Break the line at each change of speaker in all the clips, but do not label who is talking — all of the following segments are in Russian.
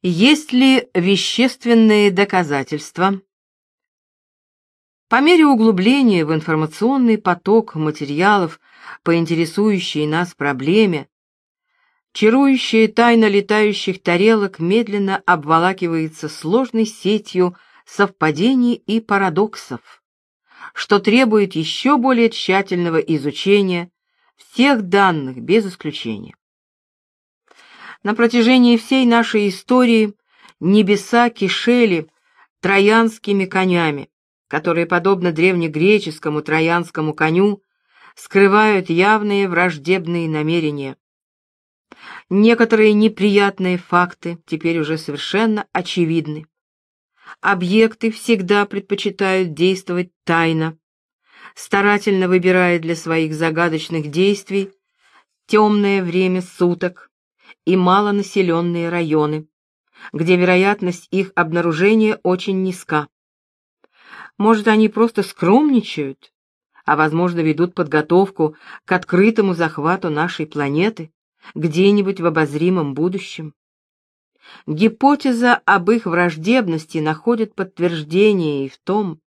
Есть ли вещественные доказательства? По мере углубления в информационный поток материалов по интересующей нас проблеме, чарующая тайна летающих тарелок медленно обволакивается сложной сетью совпадений и парадоксов, что требует еще более тщательного изучения всех данных без исключения. На протяжении всей нашей истории небеса кишели троянскими конями, которые, подобно древнегреческому троянскому коню, скрывают явные враждебные намерения. Некоторые неприятные факты теперь уже совершенно очевидны. Объекты всегда предпочитают действовать тайно, старательно выбирая для своих загадочных действий темное время суток, и малонаселенные районы, где вероятность их обнаружения очень низка. Может, они просто скромничают, а, возможно, ведут подготовку к открытому захвату нашей планеты где-нибудь в обозримом будущем. Гипотеза об их враждебности находит подтверждение и в том,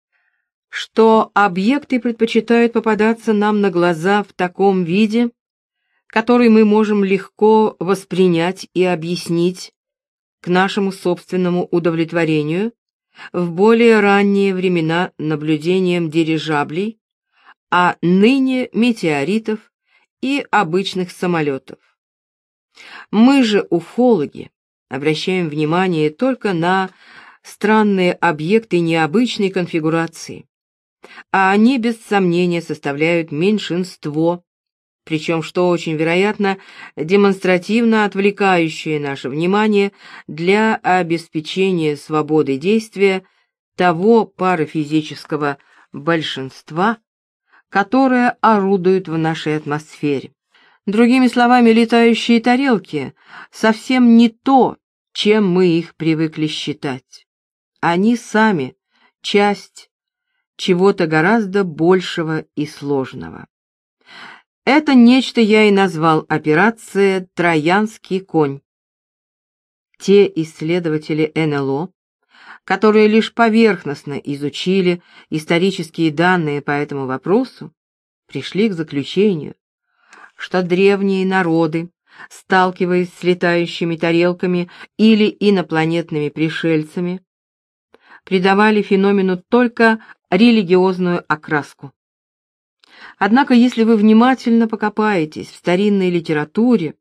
что объекты предпочитают попадаться нам на глаза в таком виде, который мы можем легко воспринять и объяснить к нашему собственному удовлетворению в более ранние времена наблюдением дирижаблей, а ныне метеоритов и обычных самолетов. Мы же, уфологи, обращаем внимание только на странные объекты необычной конфигурации, а они без сомнения составляют меньшинство причем, что очень вероятно, демонстративно отвлекающее наше внимание для обеспечения свободы действия того парафизического большинства, которое орудует в нашей атмосфере. Другими словами, летающие тарелки совсем не то, чем мы их привыкли считать. Они сами часть чего-то гораздо большего и сложного. Это нечто я и назвал операция «Троянский конь». Те исследователи НЛО, которые лишь поверхностно изучили исторические данные по этому вопросу, пришли к заключению, что древние народы, сталкиваясь с летающими тарелками или инопланетными пришельцами, придавали феномену только религиозную окраску. Однако, если вы внимательно покопаетесь в старинной литературе,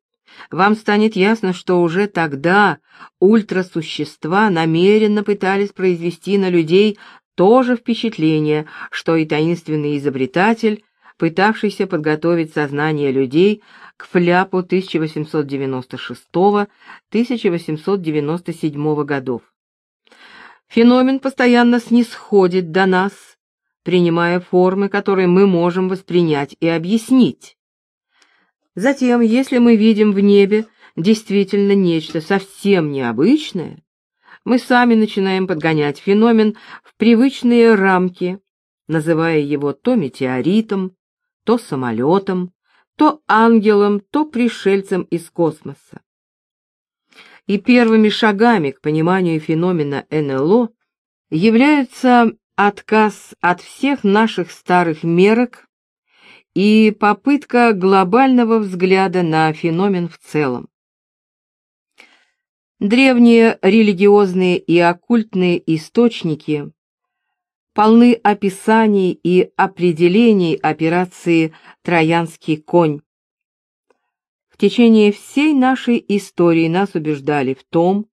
вам станет ясно, что уже тогда ультрасущества намеренно пытались произвести на людей то же впечатление, что и таинственный изобретатель, пытавшийся подготовить сознание людей к фляпу 1896-1897 годов. Феномен постоянно снисходит до нас, принимая формы, которые мы можем воспринять и объяснить. Затем, если мы видим в небе действительно нечто совсем необычное, мы сами начинаем подгонять феномен в привычные рамки, называя его то метеоритом, то самолетом, то ангелом, то пришельцем из космоса. И первыми шагами к пониманию феномена НЛО являются отказ от всех наших старых мерок и попытка глобального взгляда на феномен в целом. Древние религиозные и оккультные источники полны описаний и определений операции «Троянский конь». В течение всей нашей истории нас убеждали в том,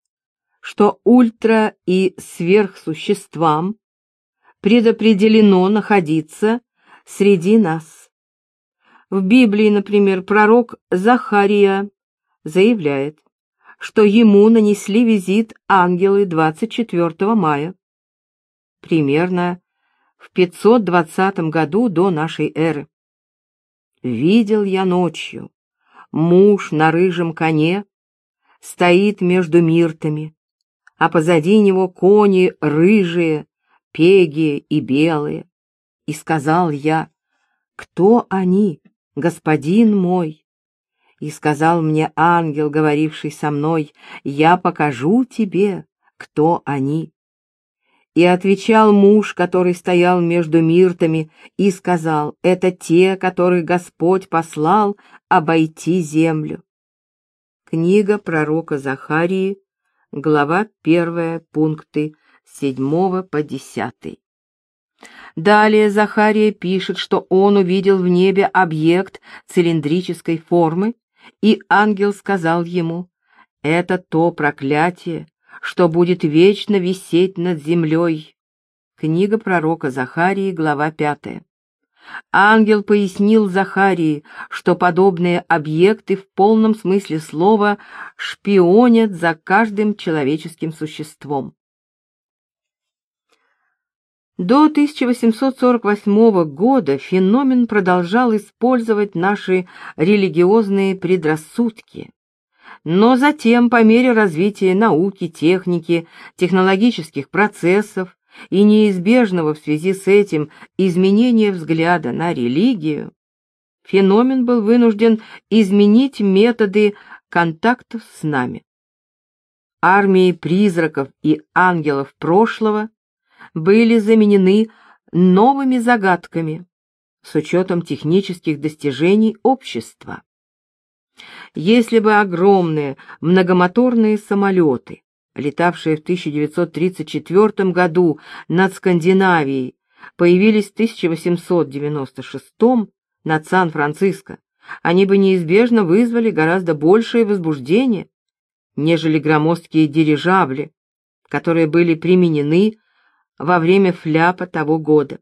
что ультра- и сверхсуществам предопределено находиться среди нас. В Библии, например, пророк Захария заявляет, что ему нанесли визит ангелы 24 мая, примерно в 520 году до нашей эры. Видел я ночью, муж на рыжем коне стоит между миртами, а позади него кони рыжие, пеги и белые. И сказал я, кто они, господин мой? И сказал мне ангел, говоривший со мной, «Я покажу тебе, кто они». И отвечал муж, который стоял между миртами, и сказал, «Это те, которых Господь послал обойти землю». Книга пророка Захарии, глава 1, пункты с 7 по 10. Далее Захария пишет, что он увидел в небе объект цилиндрической формы, и ангел сказал ему, «Это то проклятие, что будет вечно висеть над землей». Книга пророка Захарии, глава 5. Ангел пояснил Захарии, что подобные объекты в полном смысле слова шпионят за каждым человеческим существом. До 1848 года феномен продолжал использовать наши религиозные предрассудки. Но затем, по мере развития науки, техники, технологических процессов и неизбежного в связи с этим изменения взгляда на религию, феномен был вынужден изменить методы контактов с нами. Армии призраков и ангелов прошлого были заменены новыми загадками с учетом технических достижений общества. Если бы огромные многомоторные самолеты, летавшие в 1934 году над Скандинавией, появились в 1896 над Сан-Франциско, они бы неизбежно вызвали гораздо большее возбуждение, нежели громоздкие дирижабли, которые были применены во время фляпа того года.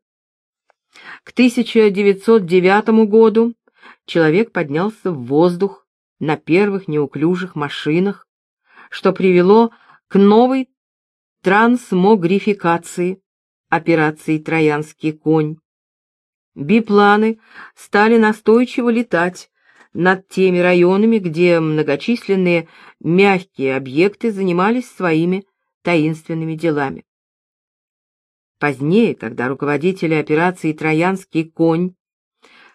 К 1909 году человек поднялся в воздух на первых неуклюжих машинах, что привело к новой трансмогрификации операции «Троянский конь». Бипланы стали настойчиво летать над теми районами, где многочисленные мягкие объекты занимались своими таинственными делами. Позднее, когда руководители операции «Троянский конь»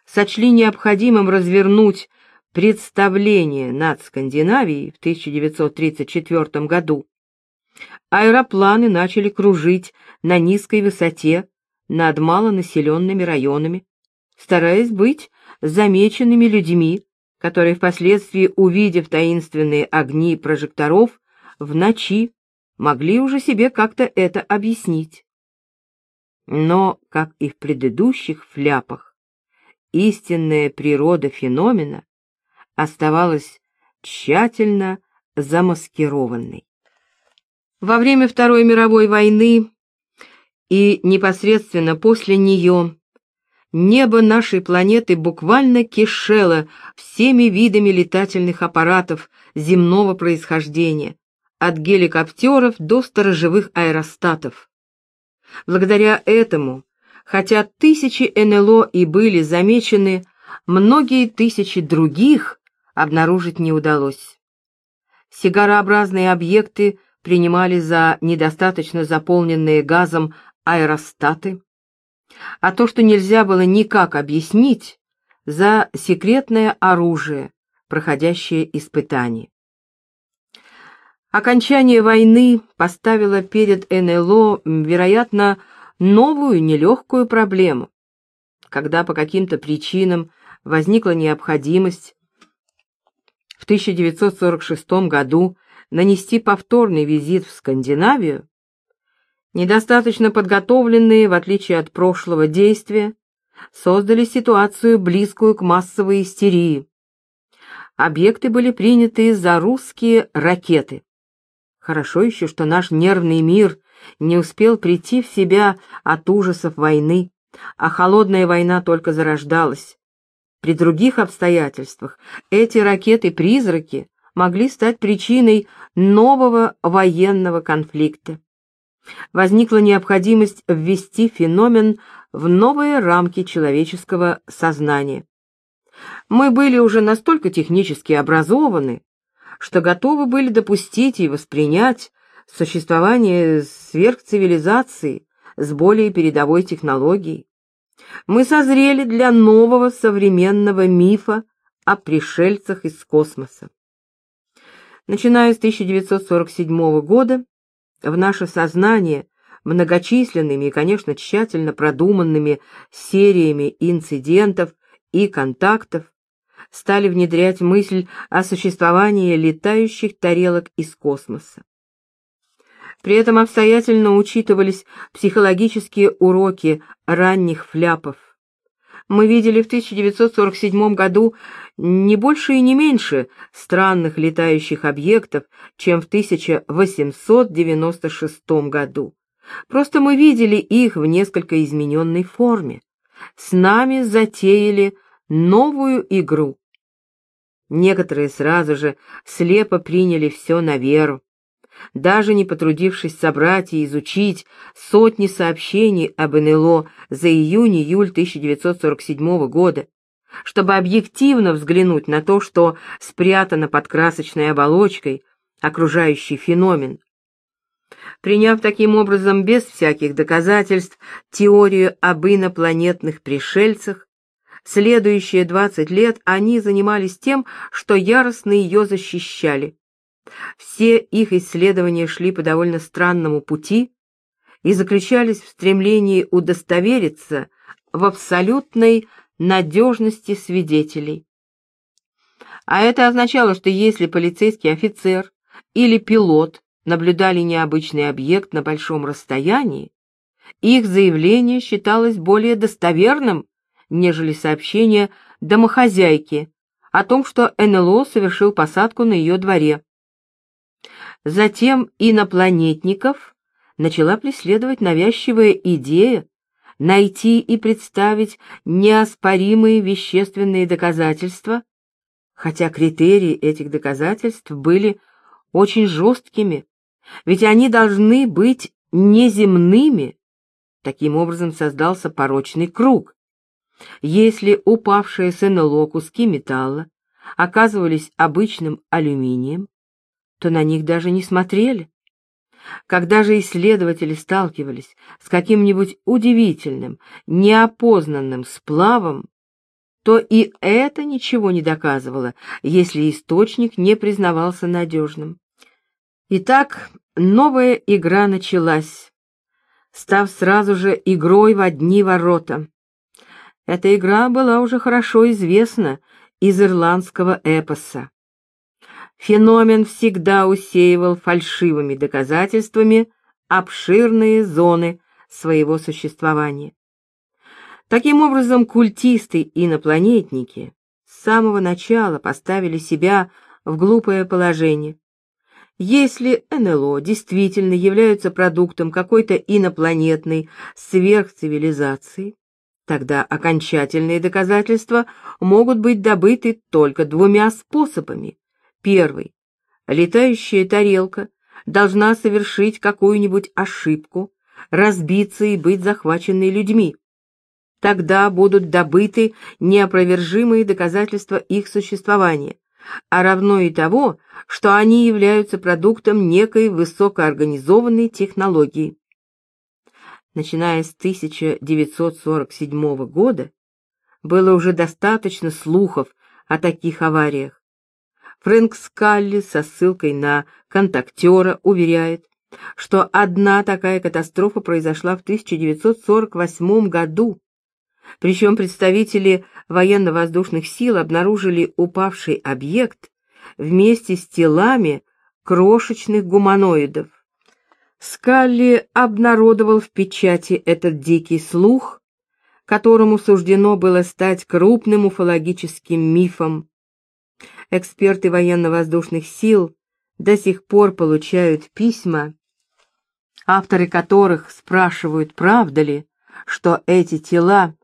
сочли необходимым развернуть представление над Скандинавией в 1934 году, аэропланы начали кружить на низкой высоте над малонаселенными районами, стараясь быть замеченными людьми, которые впоследствии, увидев таинственные огни прожекторов в ночи, могли уже себе как-то это объяснить. Но, как и в предыдущих фляпах, истинная природа феномена оставалась тщательно замаскированной. Во время Второй мировой войны и непосредственно после нее небо нашей планеты буквально кишело всеми видами летательных аппаратов земного происхождения, от геликоптеров до сторожевых аэростатов. Благодаря этому, хотя тысячи НЛО и были замечены, многие тысячи других обнаружить не удалось. Сигарообразные объекты принимали за недостаточно заполненные газом аэростаты, а то, что нельзя было никак объяснить, за секретное оружие, проходящее испытание. Окончание войны поставило перед НЛО, вероятно, новую нелегкую проблему. Когда по каким-то причинам возникла необходимость в 1946 году нанести повторный визит в Скандинавию, недостаточно подготовленные, в отличие от прошлого действия, создали ситуацию, близкую к массовой истерии. Объекты были приняты за русские ракеты. Хорошо еще, что наш нервный мир не успел прийти в себя от ужасов войны, а холодная война только зарождалась. При других обстоятельствах эти ракеты-призраки могли стать причиной нового военного конфликта. Возникла необходимость ввести феномен в новые рамки человеческого сознания. Мы были уже настолько технически образованы, что готовы были допустить и воспринять существование сверхцивилизации с более передовой технологией. Мы созрели для нового современного мифа о пришельцах из космоса. Начиная с 1947 года в наше сознание многочисленными и, конечно, тщательно продуманными сериями инцидентов и контактов стали внедрять мысль о существовании летающих тарелок из космоса. При этом обстоятельно учитывались психологические уроки ранних фляпов. Мы видели в 1947 году не больше и не меньше странных летающих объектов, чем в 1896 году. Просто мы видели их в несколько измененной форме. С нами затеяли новую игру. Некоторые сразу же слепо приняли все на веру даже не потрудившись собрать и изучить сотни сообщений об НЛО за июнь-июль 1947 года, чтобы объективно взглянуть на то, что спрятано под красочной оболочкой окружающий феномен. Приняв таким образом без всяких доказательств теорию об инопланетных пришельцах, следующие 20 лет они занимались тем, что яростно ее защищали, все их исследования шли по довольно странному пути и заключались в стремлении удостовериться в абсолютной надежности свидетелей. А это означало, что если полицейский офицер или пилот наблюдали необычный объект на большом расстоянии, их заявление считалось более достоверным, нежели сообщение домохозяйки о том, что НЛО совершил посадку на ее дворе. Затем инопланетников начала преследовать навязчивая идея найти и представить неоспоримые вещественные доказательства, хотя критерии этих доказательств были очень жесткими, ведь они должны быть неземными. Таким образом создался порочный круг. Если упавшие с НЛО куски металла оказывались обычным алюминием, то на них даже не смотрели. Когда же исследователи сталкивались с каким-нибудь удивительным, неопознанным сплавом, то и это ничего не доказывало, если источник не признавался надежным. Итак, новая игра началась, став сразу же игрой в одни ворота. Эта игра была уже хорошо известна из ирландского эпоса. Феномен всегда усеивал фальшивыми доказательствами обширные зоны своего существования. Таким образом, культисты-инопланетники с самого начала поставили себя в глупое положение. Если НЛО действительно являются продуктом какой-то инопланетной сверхцивилизации, тогда окончательные доказательства могут быть добыты только двумя способами Первый. Летающая тарелка должна совершить какую-нибудь ошибку, разбиться и быть захваченной людьми. Тогда будут добыты неопровержимые доказательства их существования, а равно и того, что они являются продуктом некой высокоорганизованной технологии. Начиная с 1947 года было уже достаточно слухов о таких авариях. Фрэнк Скалли со ссылкой на контактера уверяет, что одна такая катастрофа произошла в 1948 году. Причем представители военно-воздушных сил обнаружили упавший объект вместе с телами крошечных гуманоидов. Скалли обнародовал в печати этот дикий слух, которому суждено было стать крупным уфологическим мифом, эксперты военно-воздушных сил до сих пор получают письма, авторы которых спрашивают, правда ли, что эти тела,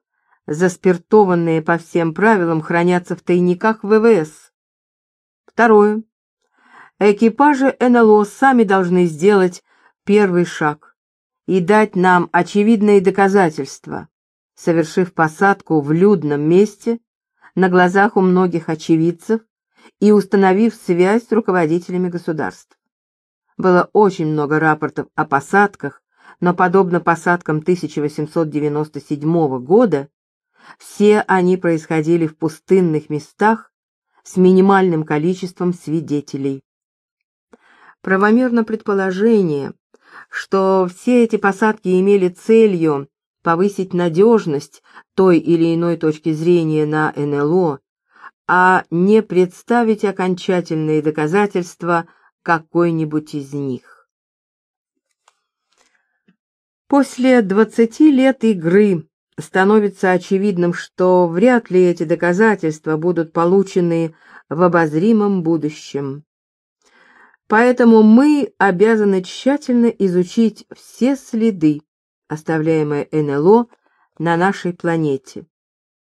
заспиртованные по всем правилам, хранятся в тайниках ВВС. Второе. Экипажи НЛО сами должны сделать первый шаг и дать нам очевидные доказательства, совершив посадку в людном месте на глазах у многих очевидцев и установив связь с руководителями государств. Было очень много рапортов о посадках, но, подобно посадкам 1897 года, все они происходили в пустынных местах с минимальным количеством свидетелей. Правомерно предположение, что все эти посадки имели целью повысить надежность той или иной точки зрения на НЛО, а не представить окончательные доказательства какой-нибудь из них. После 20 лет игры становится очевидным, что вряд ли эти доказательства будут получены в обозримом будущем. Поэтому мы обязаны тщательно изучить все следы, оставляемые НЛО на нашей планете.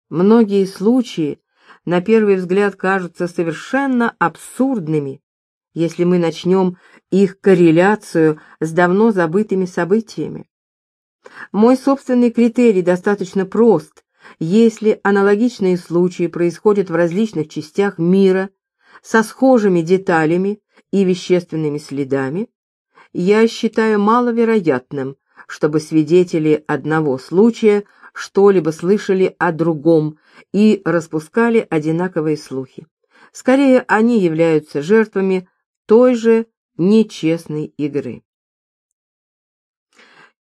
Многие случаи на первый взгляд кажутся совершенно абсурдными, если мы начнем их корреляцию с давно забытыми событиями. Мой собственный критерий достаточно прост. Если аналогичные случаи происходят в различных частях мира со схожими деталями и вещественными следами, я считаю маловероятным, чтобы свидетели одного случая что-либо слышали о другом и распускали одинаковые слухи. Скорее, они являются жертвами той же нечестной игры.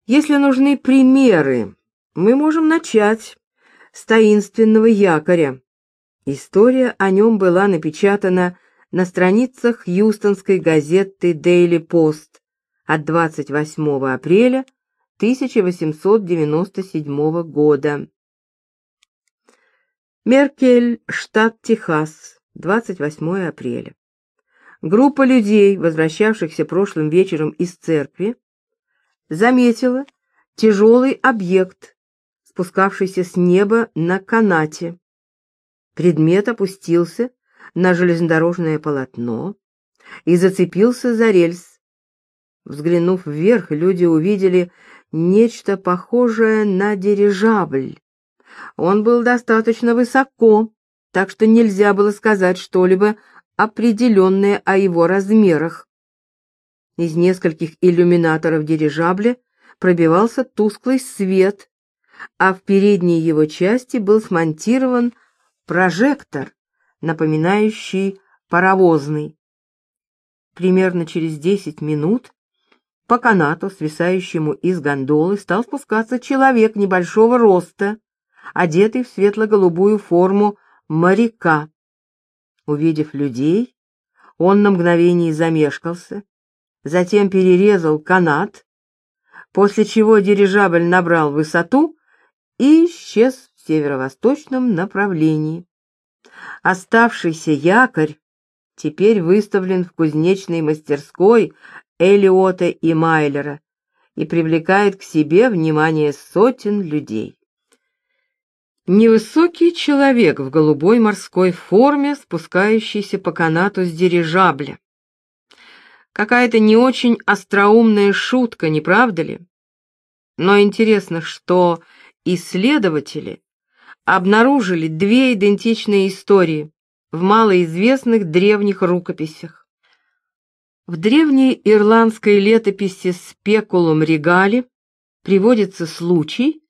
Если нужны примеры, мы можем начать с таинственного якоря. История о нем была напечатана на страницах Хьюстонской газеты Daily Post от 28 апреля 1897 года. Меркель, штат Техас, 28 апреля. Группа людей, возвращавшихся прошлым вечером из церкви, заметила тяжелый объект, спускавшийся с неба на канате. Предмет опустился на железнодорожное полотно и зацепился за рельс. Взглянув вверх, люди увидели нечто похожее на дирижабль. Он был достаточно высоко, так что нельзя было сказать что-либо определенное о его размерах. Из нескольких иллюминаторов дирижабля пробивался тусклый свет, а в передней его части был смонтирован прожектор, напоминающий паровозный. Примерно через десять минут по канату, свисающему из гондолы, стал спускаться человек небольшого роста, одетый в светло-голубую форму моряка. Увидев людей, он на мгновение замешкался, затем перерезал канат, после чего дирижабль набрал высоту и исчез в северо-восточном направлении. Оставшийся якорь теперь выставлен в кузнечной мастерской Элиота и Майлера и привлекает к себе внимание сотен людей. Невысокий человек в голубой морской форме, спускающийся по канату с дирижабля. Какая-то не очень остроумная шутка, не правда ли? Но интересно, что исследователи обнаружили две идентичные истории в малоизвестных древних рукописях. В древней ирландской летописи «Спекулум Регали» приводится случай,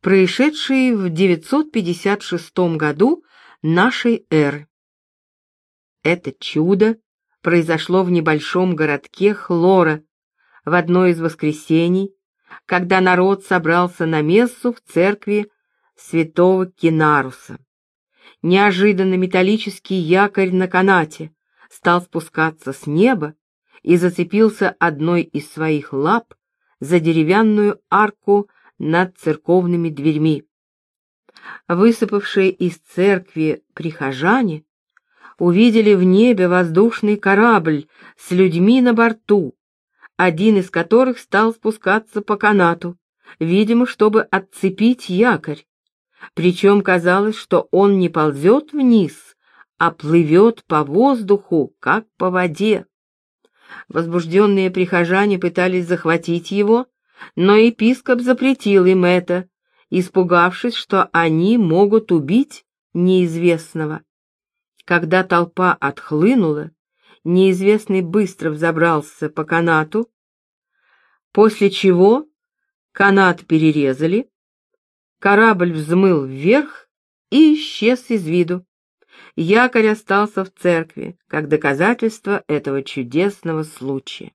происшедший в 956 году нашей эры. Это чудо произошло в небольшом городке Хлора в одно из воскресений, когда народ собрался на мессу в церкви святого Кинаруса. Неожиданно металлический якорь на канате стал спускаться с неба и зацепился одной из своих лап за деревянную арку над церковными дверьми. Высыпавшие из церкви прихожане увидели в небе воздушный корабль с людьми на борту, один из которых стал спускаться по канату, видимо, чтобы отцепить якорь. Причем казалось, что он не ползет вниз, а плывет по воздуху, как по воде. Возбужденные прихожане пытались захватить его, но епископ запретил им это, испугавшись, что они могут убить неизвестного. Когда толпа отхлынула, неизвестный быстро взобрался по канату, после чего канат перерезали, корабль взмыл вверх и исчез из виду. якорь остался в церкви, как доказательство этого чудесного случая.